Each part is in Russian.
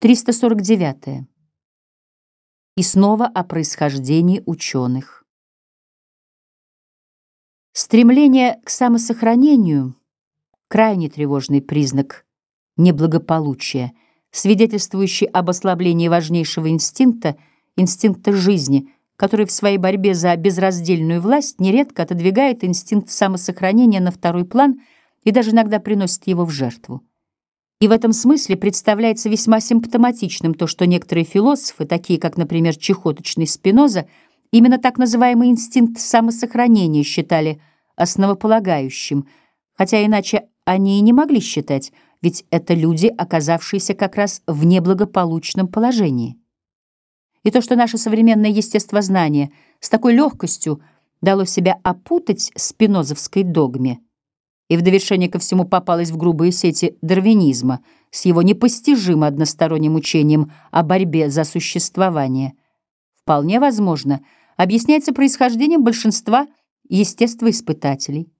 349. И снова о происхождении ученых. Стремление к самосохранению — крайне тревожный признак неблагополучия, свидетельствующий об ослаблении важнейшего инстинкта, инстинкта жизни, который в своей борьбе за безраздельную власть нередко отодвигает инстинкт самосохранения на второй план и даже иногда приносит его в жертву. И в этом смысле представляется весьма симптоматичным то, что некоторые философы, такие как, например, чехоточный Спиноза, именно так называемый инстинкт самосохранения считали основополагающим, хотя иначе они и не могли считать, ведь это люди, оказавшиеся как раз в неблагополучном положении. И то, что наше современное естествознание с такой легкостью дало себя опутать спинозовской догме – и в довершение ко всему попалась в грубые сети дарвинизма с его непостижимо односторонним учением о борьбе за существование. Вполне возможно, объясняется происхождением большинства естествоиспытателей.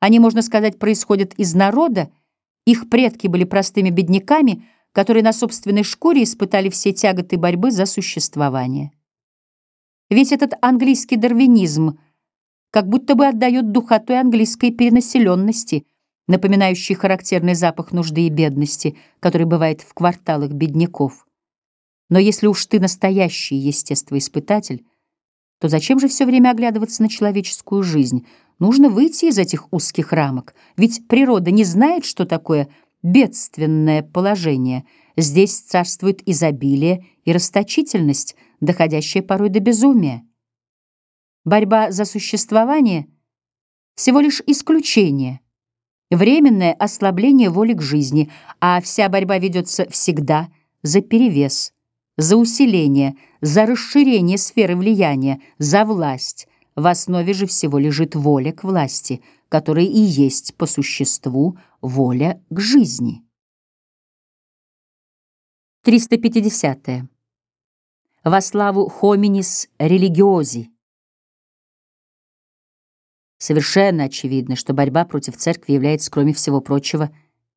Они, можно сказать, происходят из народа, их предки были простыми бедняками, которые на собственной шкуре испытали все тяготы борьбы за существование. Весь этот английский дарвинизм — как будто бы отдает духотой английской перенаселенности, напоминающей характерный запах нужды и бедности, который бывает в кварталах бедняков. Но если уж ты настоящий естествоиспытатель, то зачем же все время оглядываться на человеческую жизнь? Нужно выйти из этих узких рамок, ведь природа не знает, что такое бедственное положение. Здесь царствует изобилие и расточительность, доходящая порой до безумия. Борьба за существование — всего лишь исключение, временное ослабление воли к жизни, а вся борьба ведется всегда за перевес, за усиление, за расширение сферы влияния, за власть. В основе же всего лежит воля к власти, которая и есть по существу воля к жизни. 350. -е. Во славу хоминис религиози. Совершенно очевидно, что борьба против церкви является, кроме всего прочего,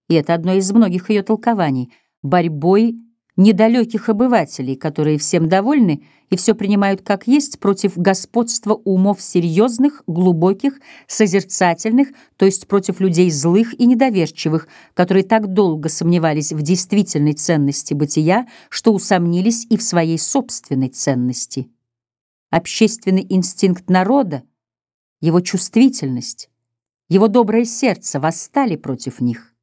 и это одно из многих ее толкований, борьбой недалеких обывателей, которые всем довольны и все принимают как есть против господства умов серьезных, глубоких, созерцательных, то есть против людей злых и недоверчивых, которые так долго сомневались в действительной ценности бытия, что усомнились и в своей собственной ценности. Общественный инстинкт народа — его чувствительность, его доброе сердце восстали против них.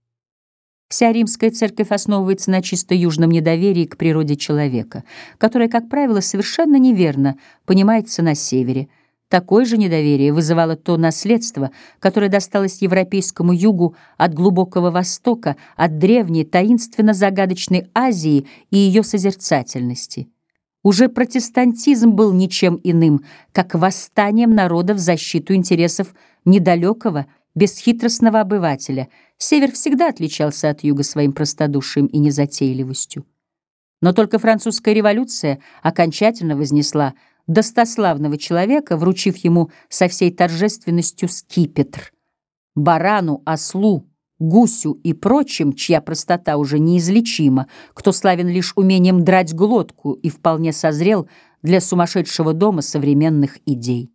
Вся римская церковь основывается на чисто южном недоверии к природе человека, которое, как правило, совершенно неверно понимается на севере. Такое же недоверие вызывало то наследство, которое досталось европейскому югу от глубокого Востока, от древней таинственно-загадочной Азии и ее созерцательности. Уже протестантизм был ничем иным, как восстанием народа в защиту интересов недалекого, бесхитростного обывателя. Север всегда отличался от юга своим простодушием и незатейливостью. Но только французская революция окончательно вознесла достославного человека, вручив ему со всей торжественностью скипетр. Барану, ослу, гусю и прочим, чья простота уже неизлечима, кто славен лишь умением драть глотку и вполне созрел для сумасшедшего дома современных идей.